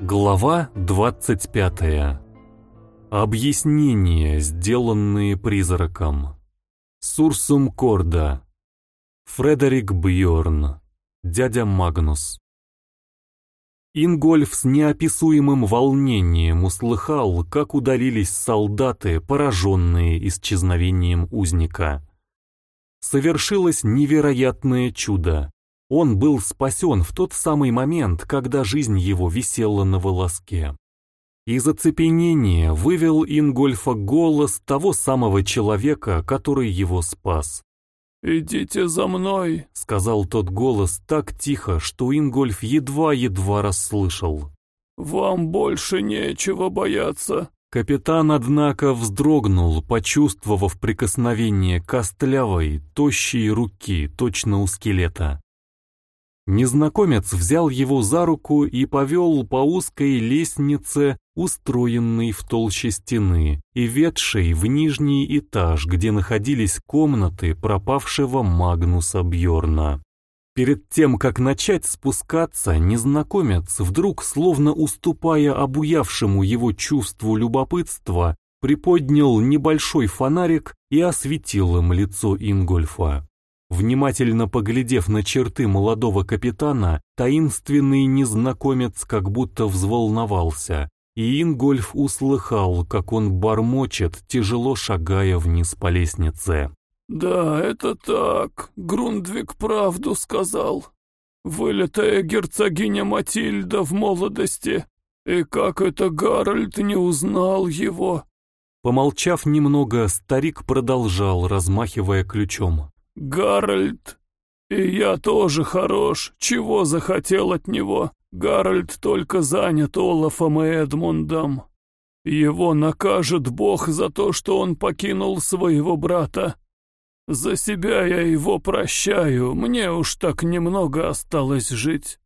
Глава 25. Объяснения, сделанные призраком. Сурсум Корда. Фредерик Бьорн. Дядя Магнус. Ингольф с неописуемым волнением услыхал, как удалились солдаты, пораженные исчезновением узника. Совершилось невероятное чудо. Он был спасен в тот самый момент, когда жизнь его висела на волоске. Из оцепенения вывел Ингольфа голос того самого человека, который его спас. «Идите за мной», — сказал тот голос так тихо, что Ингольф едва-едва расслышал. «Вам больше нечего бояться». Капитан, однако, вздрогнул, почувствовав прикосновение костлявой, тощей руки, точно у скелета. Незнакомец взял его за руку и повел по узкой лестнице, устроенной в толще стены и ведшей в нижний этаж, где находились комнаты пропавшего Магнуса Бьорна. Перед тем, как начать спускаться, незнакомец, вдруг, словно уступая обуявшему его чувству любопытства, приподнял небольшой фонарик и осветил им лицо Ингольфа. Внимательно поглядев на черты молодого капитана, таинственный незнакомец как будто взволновался, и Ингольф услыхал, как он бормочет, тяжело шагая вниз по лестнице. «Да, это так, Грундвик правду сказал. Вылитая герцогиня Матильда в молодости. И как это Гарольд не узнал его?» Помолчав немного, старик продолжал, размахивая ключом. Гарольд. И я тоже хорош. Чего захотел от него? Гарольд только занят Олафом и Эдмундом. Его накажет Бог за то, что он покинул своего брата. За себя я его прощаю, мне уж так немного осталось жить.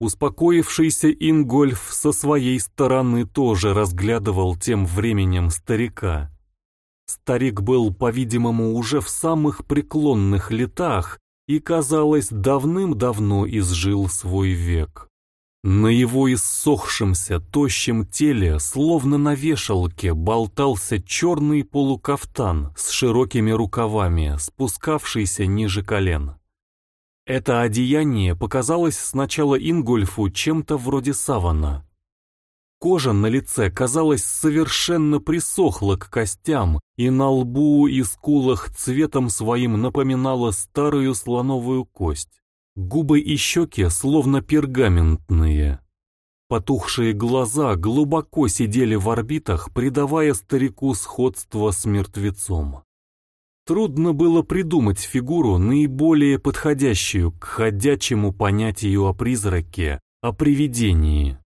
Успокоившийся Ингольф со своей стороны тоже разглядывал тем временем старика. Старик был, по-видимому, уже в самых преклонных летах и, казалось, давным-давно изжил свой век. На его иссохшемся, тощем теле, словно на вешалке, болтался черный полукафтан с широкими рукавами, спускавшийся ниже колен. Это одеяние показалось сначала Ингольфу чем-то вроде савана. Кожа на лице, казалось, совершенно присохла к костям, и на лбу и скулах цветом своим напоминала старую слоновую кость. Губы и щеки словно пергаментные. Потухшие глаза глубоко сидели в орбитах, придавая старику сходство с мертвецом. Трудно было придумать фигуру, наиболее подходящую к ходячему понятию о призраке, о привидении.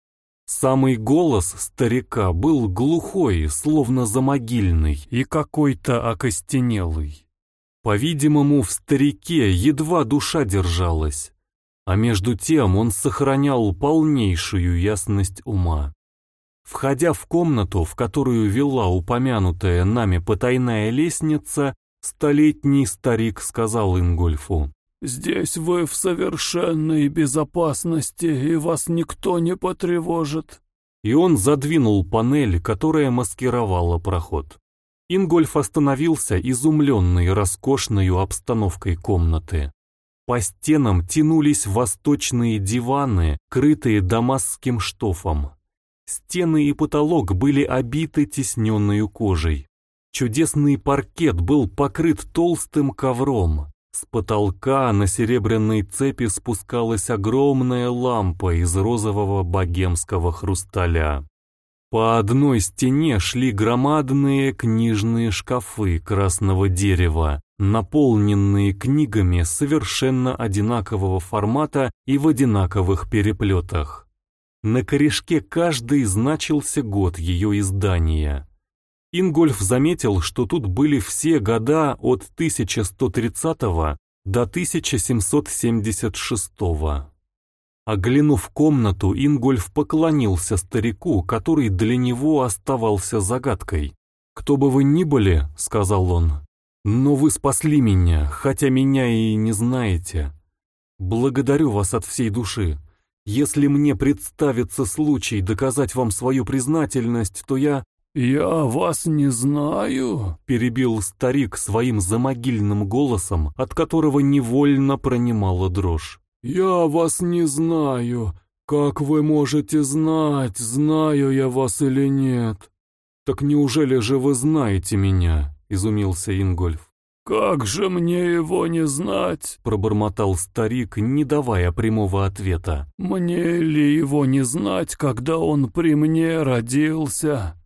Самый голос старика был глухой, словно замогильный, и какой-то окостенелый. По-видимому, в старике едва душа держалась, а между тем он сохранял полнейшую ясность ума. Входя в комнату, в которую вела упомянутая нами потайная лестница, столетний старик сказал Ингольфу, Здесь вы в совершенной безопасности, и вас никто не потревожит». И он задвинул панель, которая маскировала проход. Ингольф остановился, изумленный роскошной обстановкой комнаты. По стенам тянулись восточные диваны, крытые дамасским штофом. Стены и потолок были обиты тесненной кожей. Чудесный паркет был покрыт толстым ковром. С потолка на серебряной цепи спускалась огромная лампа из розового богемского хрусталя. По одной стене шли громадные книжные шкафы красного дерева, наполненные книгами совершенно одинакового формата и в одинаковых переплетах. На корешке каждый значился год ее издания. Ингольф заметил, что тут были все года от 1130 до 1776. Оглянув комнату, Ингольф поклонился старику, который для него оставался загадкой. «Кто бы вы ни были», — сказал он, — «но вы спасли меня, хотя меня и не знаете. Благодарю вас от всей души. Если мне представится случай доказать вам свою признательность, то я...» «Я вас не знаю», — перебил старик своим замогильным голосом, от которого невольно пронимала дрожь. «Я вас не знаю. Как вы можете знать, знаю я вас или нет?» «Так неужели же вы знаете меня?» — изумился Ингольф. «Как же мне его не знать?» — пробормотал старик, не давая прямого ответа. «Мне ли его не знать, когда он при мне родился?»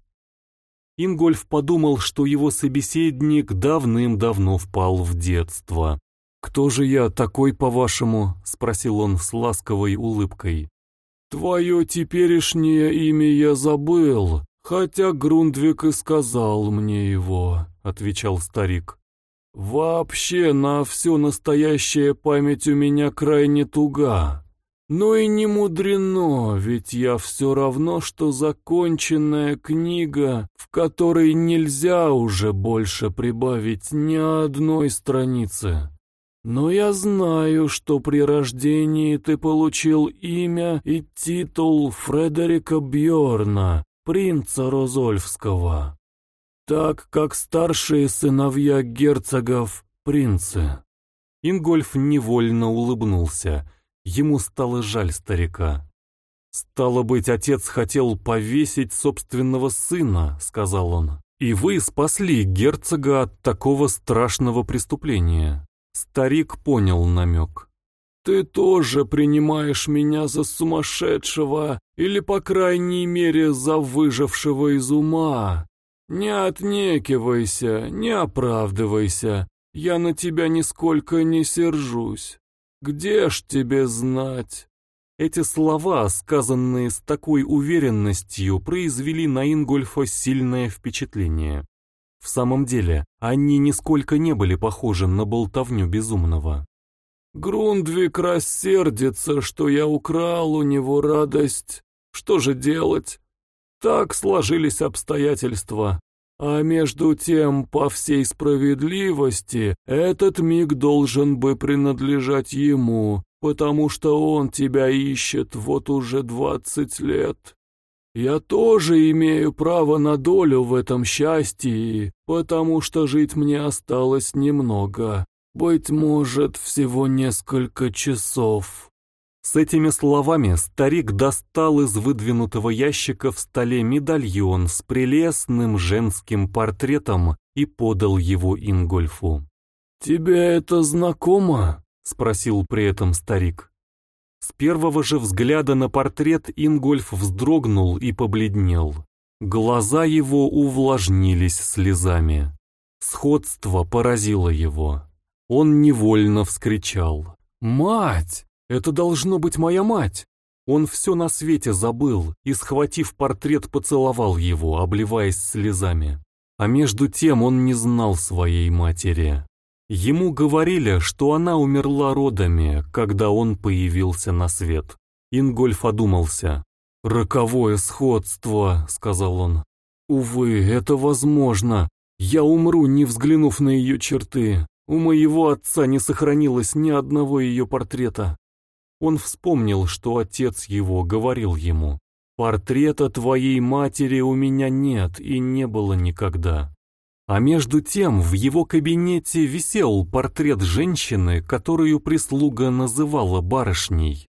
Ингольф подумал, что его собеседник давным-давно впал в детство. «Кто же я такой, по-вашему?» — спросил он с ласковой улыбкой. «Твое теперешнее имя я забыл, хотя Грундвик и сказал мне его», — отвечал старик. «Вообще на все настоящая память у меня крайне туга. Ну и не мудрено, ведь я все равно, что законченная книга, в которой нельзя уже больше прибавить ни одной страницы. Но я знаю, что при рождении ты получил имя и титул Фредерика Бьорна, принца Розольфского, так как старшие сыновья герцогов — принцы. Ингольф невольно улыбнулся. Ему стало жаль старика. «Стало быть, отец хотел повесить собственного сына», — сказал он. «И вы спасли герцога от такого страшного преступления». Старик понял намек. «Ты тоже принимаешь меня за сумасшедшего, или, по крайней мере, за выжившего из ума. Не отнекивайся, не оправдывайся, я на тебя нисколько не сержусь. Где ж тебе знать?» Эти слова, сказанные с такой уверенностью, произвели на Ингольфа сильное впечатление. В самом деле, они нисколько не были похожи на болтовню безумного. «Грундвик рассердится, что я украл у него радость. Что же делать? Так сложились обстоятельства. А между тем, по всей справедливости, этот миг должен бы принадлежать ему, потому что он тебя ищет вот уже двадцать лет. Я тоже имею право на долю в этом счастье, потому что жить мне осталось немного, быть может, всего несколько часов. С этими словами старик достал из выдвинутого ящика в столе медальон с прелестным женским портретом и подал его Ингольфу. «Тебе это знакомо?» — спросил при этом старик. С первого же взгляда на портрет Ингольф вздрогнул и побледнел. Глаза его увлажнились слезами. Сходство поразило его. Он невольно вскричал. «Мать!» Это должно быть моя мать. Он все на свете забыл и, схватив портрет, поцеловал его, обливаясь слезами. А между тем он не знал своей матери. Ему говорили, что она умерла родами, когда он появился на свет. Ингольф одумался. «Роковое сходство», — сказал он. «Увы, это возможно. Я умру, не взглянув на ее черты. У моего отца не сохранилось ни одного ее портрета. Он вспомнил, что отец его говорил ему, «Портрета твоей матери у меня нет и не было никогда». А между тем в его кабинете висел портрет женщины, которую прислуга называла барышней.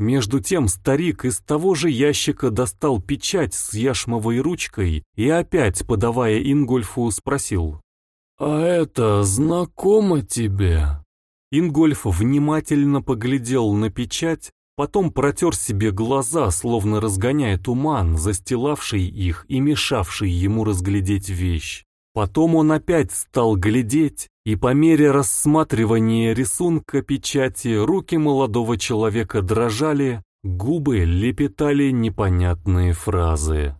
Между тем старик из того же ящика достал печать с яшмовой ручкой и опять, подавая Ингольфу, спросил. «А это знакомо тебе?» Ингольф внимательно поглядел на печать, потом протер себе глаза, словно разгоняя туман, застилавший их и мешавший ему разглядеть вещь. Потом он опять стал глядеть, и по мере рассматривания рисунка печати руки молодого человека дрожали, губы лепетали непонятные фразы.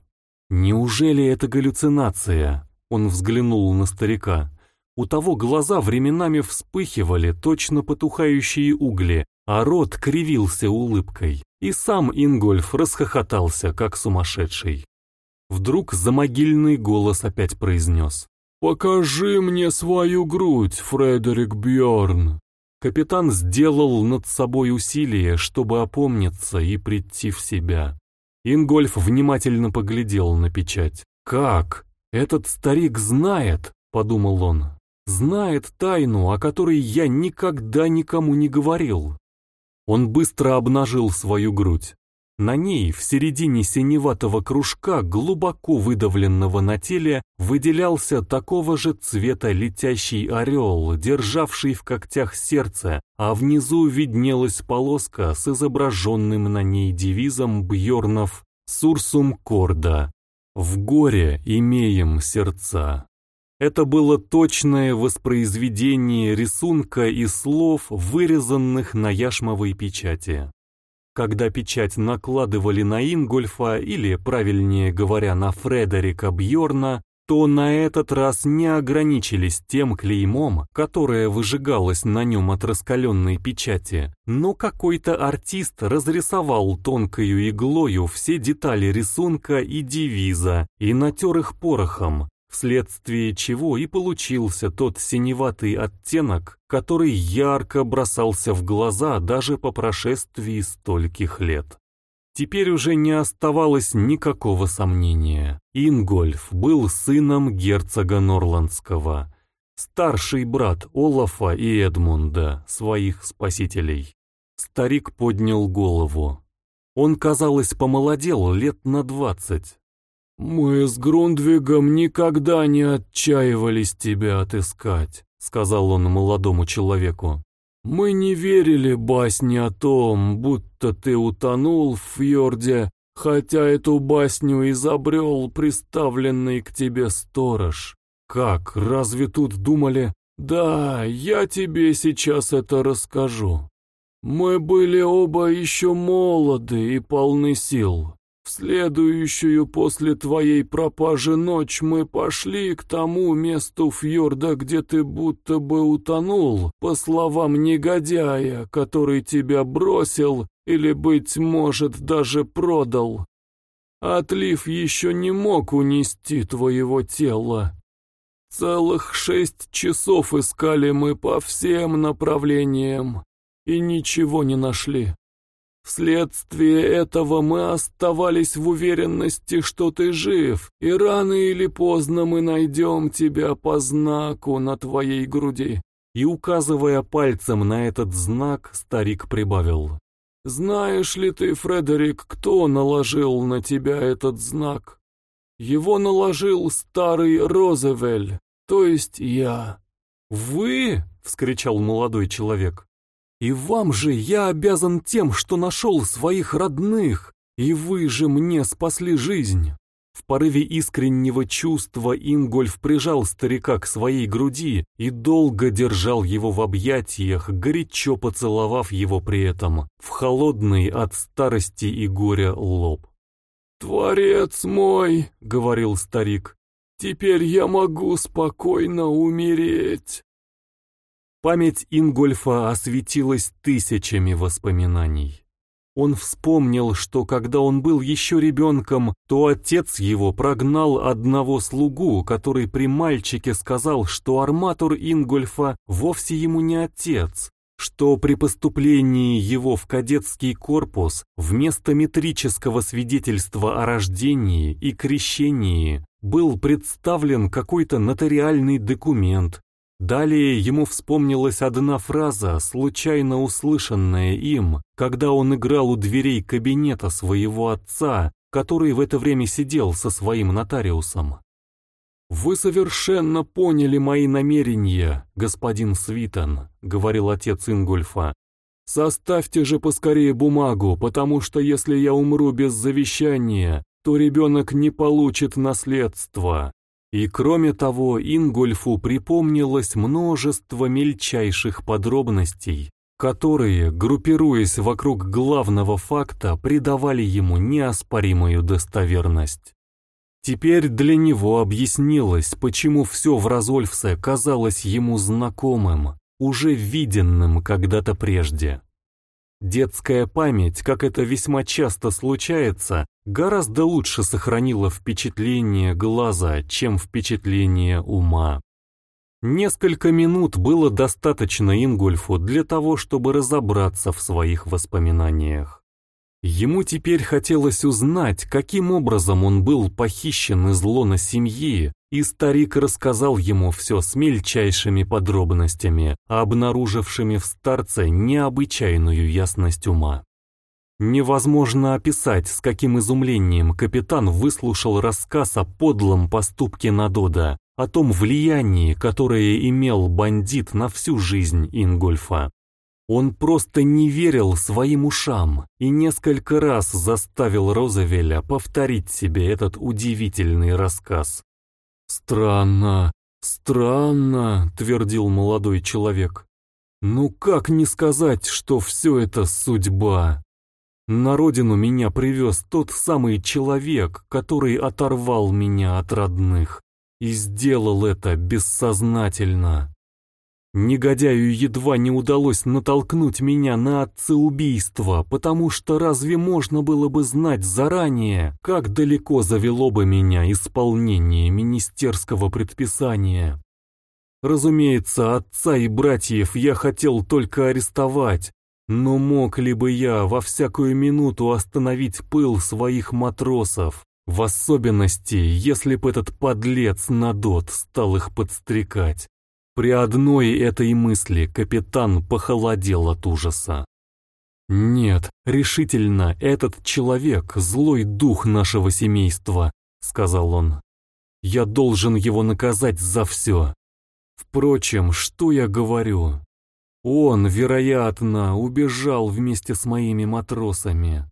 «Неужели это галлюцинация?» Он взглянул на старика. У того глаза временами вспыхивали, точно потухающие угли, а рот кривился улыбкой. И сам Ингольф расхохотался, как сумасшедший. Вдруг замогильный голос опять произнес. «Покажи мне свою грудь, Фредерик Бьорн. Капитан сделал над собой усилие, чтобы опомниться и прийти в себя. Ингольф внимательно поглядел на печать. «Как? Этот старик знает?» — подумал он. «Знает тайну, о которой я никогда никому не говорил». Он быстро обнажил свою грудь. На ней, в середине синеватого кружка, глубоко выдавленного на теле, выделялся такого же цвета летящий орел, державший в когтях сердце, а внизу виднелась полоска с изображенным на ней девизом Бьорнов «Сурсум корда» «В горе имеем сердца». Это было точное воспроизведение рисунка и слов, вырезанных на яшмовой печати. Когда печать накладывали на Ингольфа, или, правильнее говоря, на Фредерика Бьорна, то на этот раз не ограничились тем клеймом, которое выжигалось на нем от раскаленной печати, но какой-то артист разрисовал тонкою иглою все детали рисунка и девиза и натер их порохом, вследствие чего и получился тот синеватый оттенок, который ярко бросался в глаза даже по прошествии стольких лет. Теперь уже не оставалось никакого сомнения. Ингольф был сыном герцога Норландского, старший брат Олафа и Эдмунда, своих спасителей. Старик поднял голову. Он, казалось, помолодел лет на двадцать. «Мы с Грундвигом никогда не отчаивались тебя отыскать», — сказал он молодому человеку. «Мы не верили басне о том, будто ты утонул в фьорде, хотя эту басню изобрел приставленный к тебе сторож. Как, разве тут думали? Да, я тебе сейчас это расскажу. Мы были оба еще молоды и полны сил. В следующую после твоей пропажи ночь мы пошли к тому месту фьорда, где ты будто бы утонул, по словам негодяя, который тебя бросил или, быть может, даже продал. Отлив еще не мог унести твоего тела. Целых шесть часов искали мы по всем направлениям и ничего не нашли. Вследствие этого мы оставались в уверенности, что ты жив, и рано или поздно мы найдем тебя по знаку на твоей груди». И, указывая пальцем на этот знак, старик прибавил. «Знаешь ли ты, Фредерик, кто наложил на тебя этот знак? Его наложил старый Розевель, то есть я». «Вы?» — вскричал молодой человек. И вам же я обязан тем, что нашел своих родных, и вы же мне спасли жизнь». В порыве искреннего чувства Ингольф прижал старика к своей груди и долго держал его в объятиях, горячо поцеловав его при этом, в холодный от старости и горя лоб. «Творец мой!» — говорил старик. «Теперь я могу спокойно умереть». Память Ингольфа осветилась тысячами воспоминаний. Он вспомнил, что когда он был еще ребенком, то отец его прогнал одного слугу, который при мальчике сказал, что арматур Ингольфа вовсе ему не отец, что при поступлении его в кадетский корпус вместо метрического свидетельства о рождении и крещении был представлен какой-то нотариальный документ, Далее ему вспомнилась одна фраза, случайно услышанная им, когда он играл у дверей кабинета своего отца, который в это время сидел со своим нотариусом. «Вы совершенно поняли мои намерения, господин Свитон», — говорил отец Ингульфа. «Составьте же поскорее бумагу, потому что если я умру без завещания, то ребенок не получит наследства, и кроме того, Ингольфу припомнилось множество мельчайших подробностей, которые, группируясь вокруг главного факта, придавали ему неоспоримую достоверность. Теперь для него объяснилось, почему все в Розольфсе казалось ему знакомым, уже виденным когда-то прежде. Детская память, как это весьма часто случается, гораздо лучше сохранила впечатление глаза, чем впечатление ума. Несколько минут было достаточно Ингольфу для того, чтобы разобраться в своих воспоминаниях. Ему теперь хотелось узнать, каким образом он был похищен из лона семьи, и старик рассказал ему все с мельчайшими подробностями, обнаружившими в старце необычайную ясность ума. Невозможно описать, с каким изумлением капитан выслушал рассказ о подлом поступке Надода, о том влиянии, которое имел бандит на всю жизнь Ингольфа. Он просто не верил своим ушам и несколько раз заставил Розавеля повторить себе этот удивительный рассказ. «Странно, странно», — твердил молодой человек. «Ну как не сказать, что все это судьба?» На родину меня привез тот самый человек, который оторвал меня от родных. И сделал это бессознательно. Негодяю едва не удалось натолкнуть меня на отцеубийство, потому что разве можно было бы знать заранее, как далеко завело бы меня исполнение министерского предписания? Разумеется, отца и братьев я хотел только арестовать, но мог ли бы я во всякую минуту остановить пыл своих матросов? В особенности, если б этот подлец Надот стал их подстрекать. При одной этой мысли капитан похолодел от ужаса. «Нет, решительно, этот человек — злой дух нашего семейства», — сказал он. «Я должен его наказать за все. Впрочем, что я говорю? Он, вероятно, убежал вместе с моими матросами.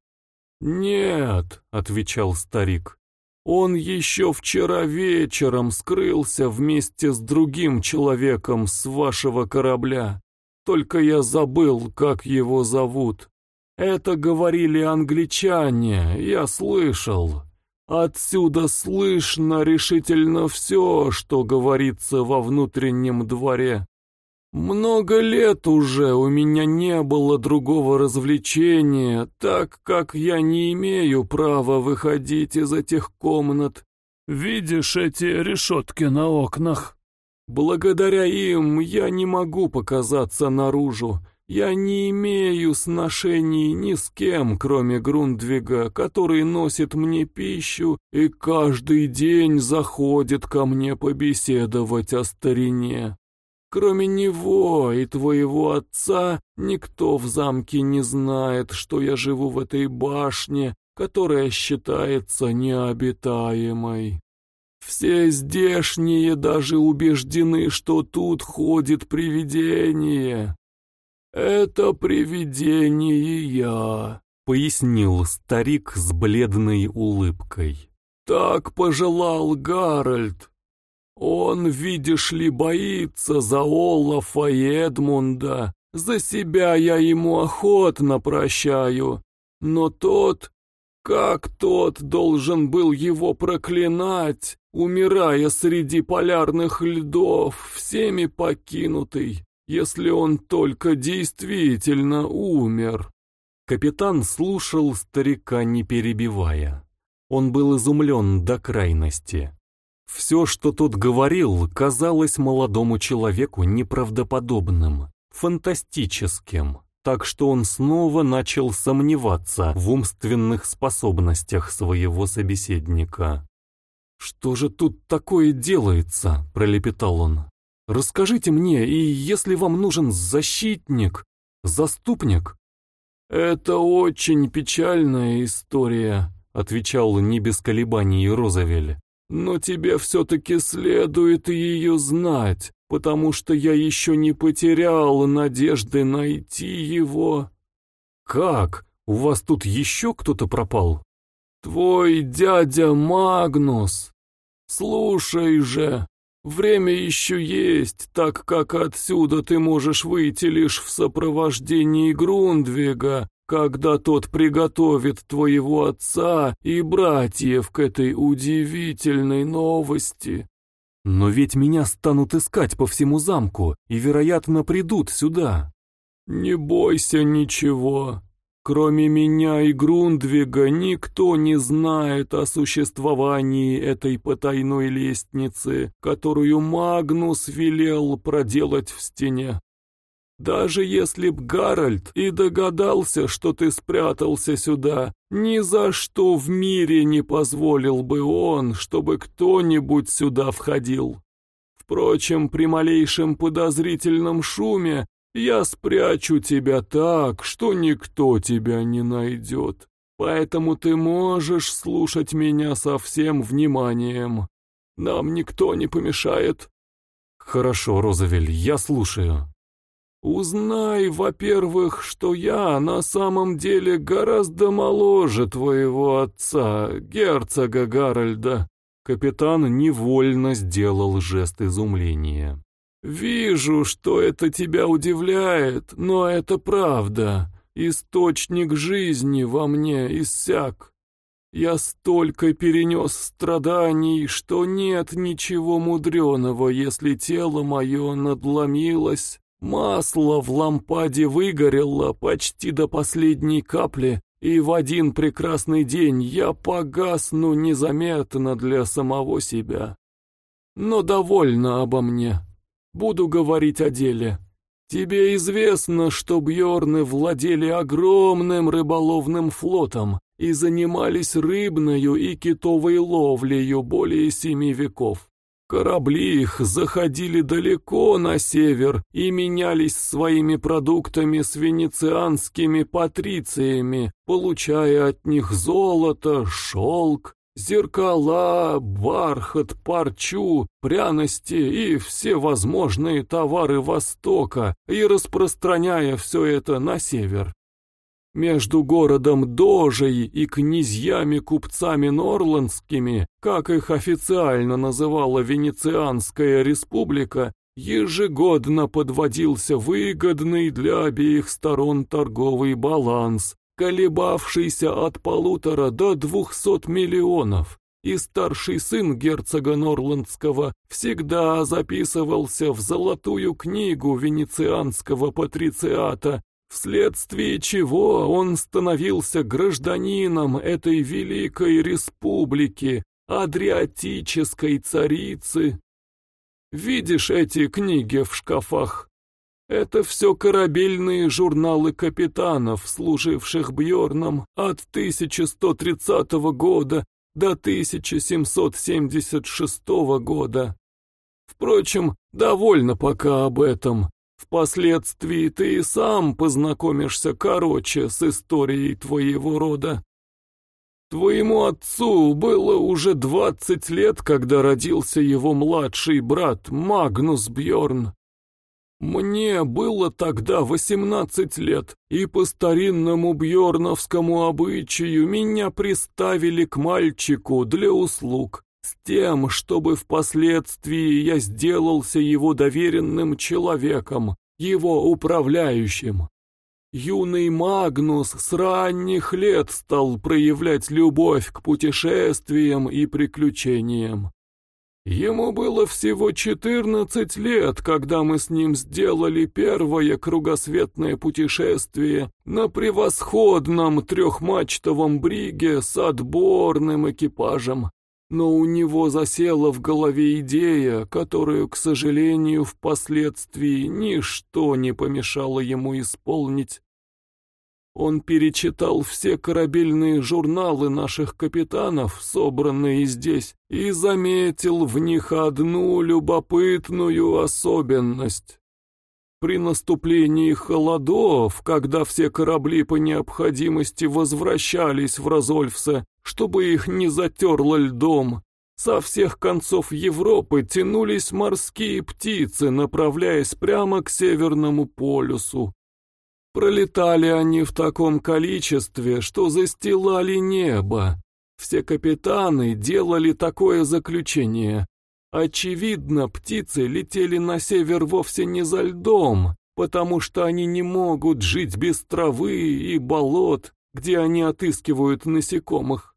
«Нет», — отвечал старик, — «он еще вчера вечером скрылся вместе с другим человеком с вашего корабля. Только я забыл, как его зовут. Это говорили англичане, я слышал. Отсюда слышно решительно все, что говорится во внутреннем дворе. Много лет уже у меня не было другого развлечения, так как я не имею права выходить из этих комнат. Видишь эти решетки на окнах? Благодаря им я не могу показаться наружу. Я не имею сношений ни с кем, кроме Грундвига, который носит мне пищу и каждый день заходит ко мне побеседовать о старине. Кроме него и твоего отца, никто в замке не знает, что я живу в этой башне, которая считается необитаемой. Все здешние даже убеждены, что тут ходит привидение. Это привидение я, — пояснил старик с бледной улыбкой. Так пожелал Гарольд, он, видишь ли, боится за Олафа и Эдмунда. За себя я ему охотно прощаю. Но тот, как тот должен был его проклинать, умирая среди полярных льдов, всеми покинутый, если он только действительно умер. Капитан слушал старика, не перебивая. Он был изумлен до крайности. Все, что тот говорил, казалось молодому человеку неправдоподобным, фантастическим, так что он снова начал сомневаться в умственных способностях своего собеседника. «Что же тут такое делается?» – пролепетал он. «Расскажите мне, и если вам нужен защитник, заступник?» «Это очень печальная история», — отвечал не без колебаний Розавель. Но тебе все-таки следует ее знать, потому что я еще не потерял надежды найти его. Как? У вас тут еще кто-то пропал? Твой дядя Магнус. Слушай же, время еще есть, так как отсюда ты можешь выйти лишь в сопровождении Грундвига, когда тот приготовит твоего отца и братьев к этой удивительной новости. Но ведь меня станут искать по всему замку и, вероятно, придут сюда. Не бойся ничего. Кроме меня и Грундвига никто не знает о существовании этой потайной лестницы, которую Магнус велел проделать в стене. Даже если б Гарольд и догадался, что ты спрятался сюда, ни за что в мире не позволил бы он, чтобы кто-нибудь сюда входил. Впрочем, при малейшем подозрительном шуме я спрячу тебя так, что никто тебя не найдет. Поэтому ты можешь слушать меня со всем вниманием. Нам никто не помешает. Хорошо, Розавель, я слушаю. Узнай, во-первых, что я на самом деле гораздо моложе твоего отца, герцога Гарольда. Капитан невольно сделал жест изумления. «Вижу, что это тебя удивляет, но это правда. Источник жизни во мне иссяк. Я столько перенес страданий, что нет ничего мудреного, если тело мое надломилось, масло в лампаде выгорело почти до последней капли, и в один прекрасный день я погасну незаметно для самого себя. Но довольно обо мне. Буду говорить о деле. Тебе известно, что Бьорны владели огромным рыболовным флотом и занимались рыбною и китовой ловлею более семи веков. Корабли их заходили далеко на север и менялись своими продуктами с венецианскими патрициями, получая от них золото, шелк, зеркала, бархат, парчу, пряности и все возможные товары Востока и распространяя все это на север. Между городом Дожей и князьями-купцами норландскими, как их официально называла Венецианская республика, ежегодно подводился выгодный для обеих сторон торговый баланс, колебавшийся от полутора до двухсот миллионов, и старший сын герцога Норландского всегда записывался в золотую книгу венецианского патрициата вследствие чего он становился гражданином этой великой республики, адриатической царицы. Видишь эти книги в шкафах? Это все корабельные журналы капитанов, служивших Бьорном от 1130 года до 1776 года. Впрочем, довольно пока об этом. Впоследствии ты и сам познакомишься короче с историей твоего рода. Твоему отцу было уже двадцать лет, когда родился его младший брат Магнус Бьорн. Мне было тогда восемнадцать лет, и по старинному бьорновскому обычаю меня приставили к мальчику для услуг с тем, чтобы впоследствии я сделался его доверенным человеком, его управляющим. Юный Магнус с ранних лет стал проявлять любовь к путешествиям и приключениям. Ему было всего четырнадцать лет, когда мы с ним сделали первое кругосветное путешествие на превосходном трехмачтовом бриге с отборным экипажем но у него засела в голове идея, которую, к сожалению, впоследствии ничто не помешало ему исполнить. Он перечитал все корабельные журналы наших капитанов, собранные здесь, и заметил в них одну любопытную особенность. При наступлении холодов, когда все корабли по необходимости возвращались в Розольфсе, чтобы их не затерло льдом. Со всех концов Европы тянулись морские птицы, направляясь прямо к Северному полюсу. Пролетали они в таком количестве, что застилали небо. Все капитаны делали такое заключение. Очевидно, птицы летели на север вовсе не за льдом, потому что они не могут жить без травы и болот, где они отыскивают насекомых.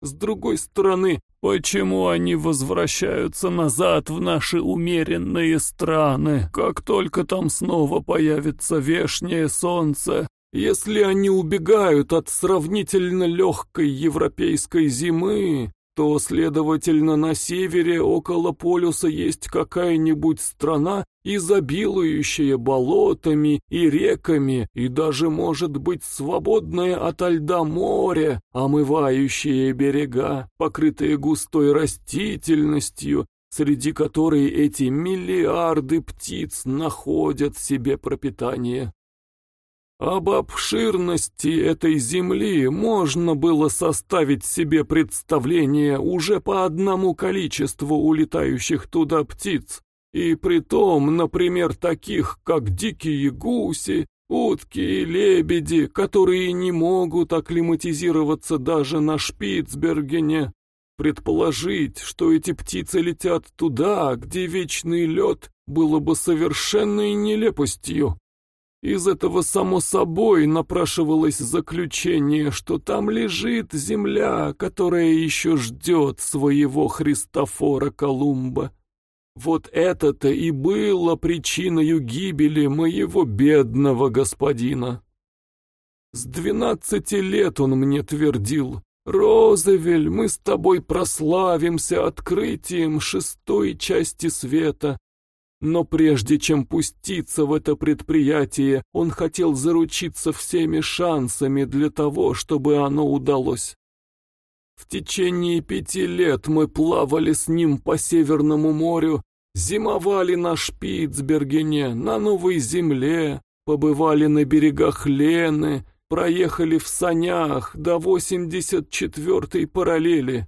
С другой стороны, почему они возвращаются назад в наши умеренные страны, как только там снова появится вешнее солнце, Если они убегают от сравнительно легкой европейской зимы, то, следовательно, на севере около полюса есть какая-нибудь страна, изобилующая болотами и реками, и даже, может быть, свободное от льда море, омывающее берега, покрытые густой растительностью, среди которой эти миллиарды птиц находят себе пропитание. Об обширности этой земли можно было составить себе представление уже по одному количеству улетающих туда птиц, и при том, например, таких, как дикие гуси, утки и лебеди, которые не могут акклиматизироваться даже на Шпицбергене. Предположить, что эти птицы летят туда, где вечный лед, было бы совершенной нелепостью. Из этого само собой напрашивалось заключение, что там лежит земля, которая еще ждет своего Христофора Колумба. Вот это-то и было причиной гибели моего бедного господина. С двенадцати лет он мне твердил, «Розовель, мы с тобой прославимся открытием шестой части света, но прежде чем пуститься в это предприятие, он хотел заручиться всеми шансами для того, чтобы оно удалось. В течение пяти лет мы плавали с ним по Северному морю, зимовали на Шпицбергене, на Новой Земле, побывали на берегах Лены, проехали в санях до 84-й параллели,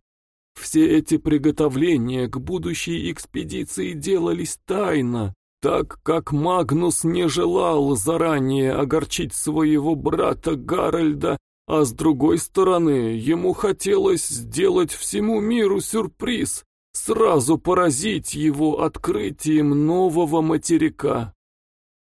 все эти приготовления к будущей экспедиции делались тайно, так как Магнус не желал заранее огорчить своего брата Гарольда, а с другой стороны, ему хотелось сделать всему миру сюрприз, сразу поразить его открытием нового материка.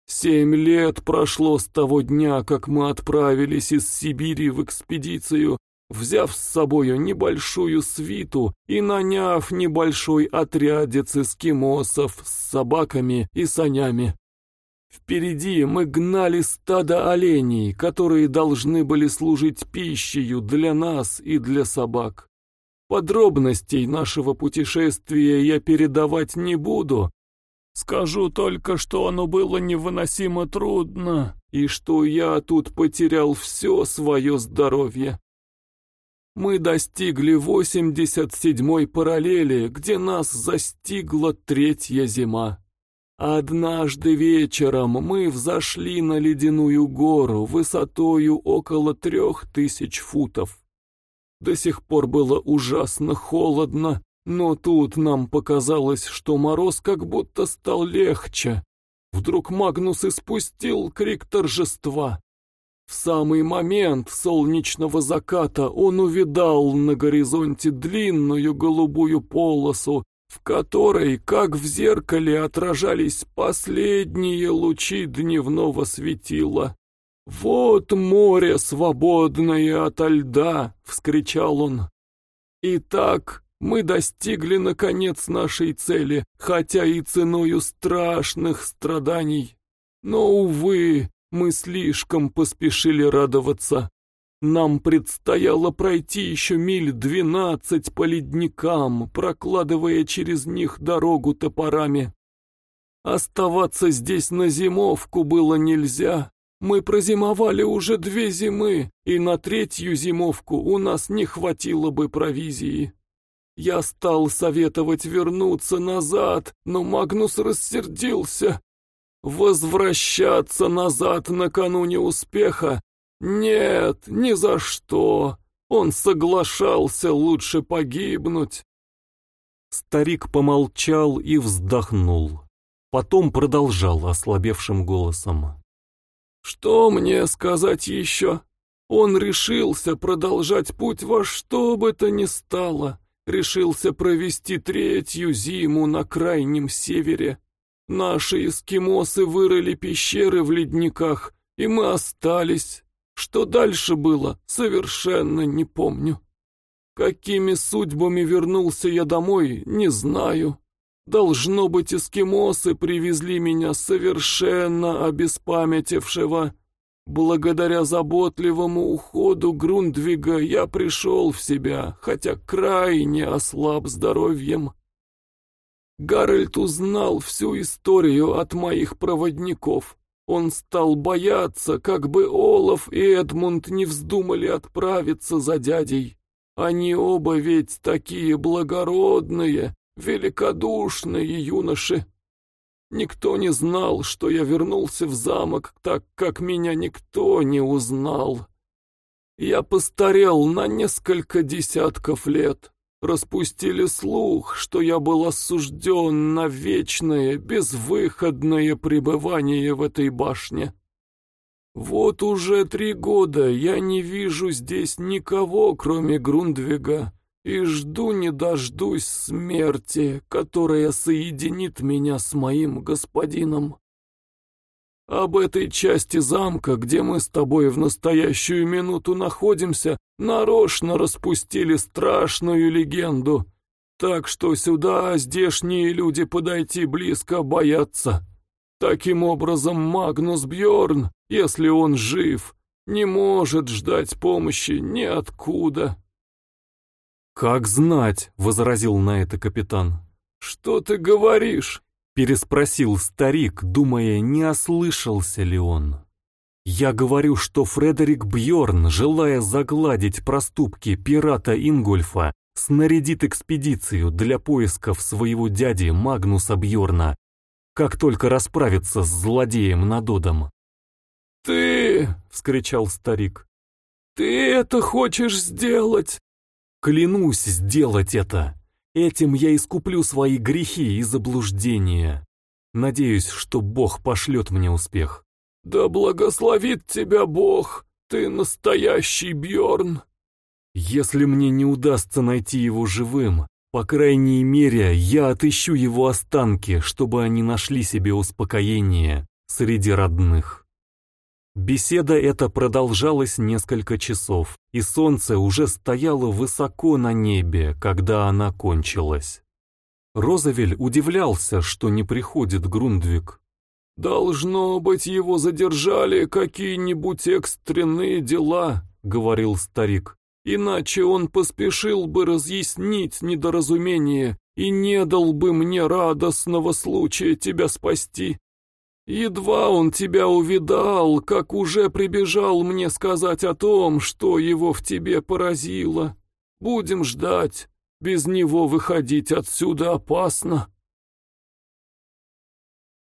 Семь лет прошло с того дня, как мы отправились из Сибири в экспедицию, взяв с собою небольшую свиту и наняв небольшой отрядец эскимосов с собаками и санями. Впереди мы гнали стадо оленей, которые должны были служить пищей для нас и для собак. Подробностей нашего путешествия я передавать не буду. Скажу только, что оно было невыносимо трудно, и что я тут потерял все свое здоровье мы достигли 87-й параллели, где нас застигла третья зима. Однажды вечером мы взошли на ледяную гору высотою около трех тысяч футов. До сих пор было ужасно холодно, но тут нам показалось, что мороз как будто стал легче. Вдруг Магнус испустил крик торжества. В самый момент солнечного заката он увидал на горизонте длинную голубую полосу, в которой, как в зеркале, отражались последние лучи дневного светила. «Вот море, свободное ото льда!» — вскричал он. «Итак, мы достигли, наконец, нашей цели, хотя и ценою страшных страданий. Но, увы, мы слишком поспешили радоваться. Нам предстояло пройти еще миль двенадцать по ледникам, прокладывая через них дорогу топорами. Оставаться здесь на зимовку было нельзя. Мы прозимовали уже две зимы, и на третью зимовку у нас не хватило бы провизии. Я стал советовать вернуться назад, но Магнус рассердился Возвращаться назад накануне успеха? Нет, ни за что. Он соглашался лучше погибнуть. Старик помолчал и вздохнул. Потом продолжал ослабевшим голосом. «Что мне сказать еще? Он решился продолжать путь во что бы то ни стало. Решился провести третью зиму на крайнем севере. Наши эскимосы вырыли пещеры в ледниках, и мы остались. Что дальше было, совершенно не помню. Какими судьбами вернулся я домой, не знаю. Должно быть, эскимосы привезли меня совершенно обеспамятевшего. Благодаря заботливому уходу Грундвига я пришел в себя, хотя крайне ослаб здоровьем. Гарольд узнал всю историю от моих проводников. Он стал бояться, как бы Олаф и Эдмунд не вздумали отправиться за дядей. Они оба ведь такие благородные, великодушные юноши. Никто не знал, что я вернулся в замок, так как меня никто не узнал. Я постарел на несколько десятков лет. Распустили слух, что я был осужден на вечное, безвыходное пребывание в этой башне. Вот уже три года я не вижу здесь никого, кроме Грундвига, и жду не дождусь смерти, которая соединит меня с моим господином. Об этой части замка, где мы с тобой в настоящую минуту находимся, нарочно распустили страшную легенду, так что сюда здешние люди подойти близко боятся. Таким образом, Магнус Бьорн, если он жив, не может ждать помощи ниоткуда. «Как знать», — возразил на это капитан. «Что ты говоришь?» — переспросил старик, думая, не ослышался ли он. «Я говорю, что Фредерик Бьорн, желая загладить проступки пирата Ингольфа, снарядит экспедицию для поисков своего дяди Магнуса Бьорна, как только расправится с злодеем Надодом». «Ты!» — вскричал старик. «Ты это хочешь сделать?» Клянусь сделать это. Этим я искуплю свои грехи и заблуждения. Надеюсь, что Бог пошлет мне успех. Да благословит тебя Бог, ты настоящий Бьорн. Если мне не удастся найти его живым, по крайней мере, я отыщу его останки, чтобы они нашли себе успокоение среди родных. Беседа эта продолжалась несколько часов, и солнце уже стояло высоко на небе, когда она кончилась. Розавель удивлялся, что не приходит Грундвик. «Должно быть, его задержали какие-нибудь экстренные дела», — говорил старик. «Иначе он поспешил бы разъяснить недоразумение и не дал бы мне радостного случая тебя спасти. Едва он тебя увидал, как уже прибежал мне сказать о том, что его в тебе поразило. Будем ждать. Без него выходить отсюда опасно.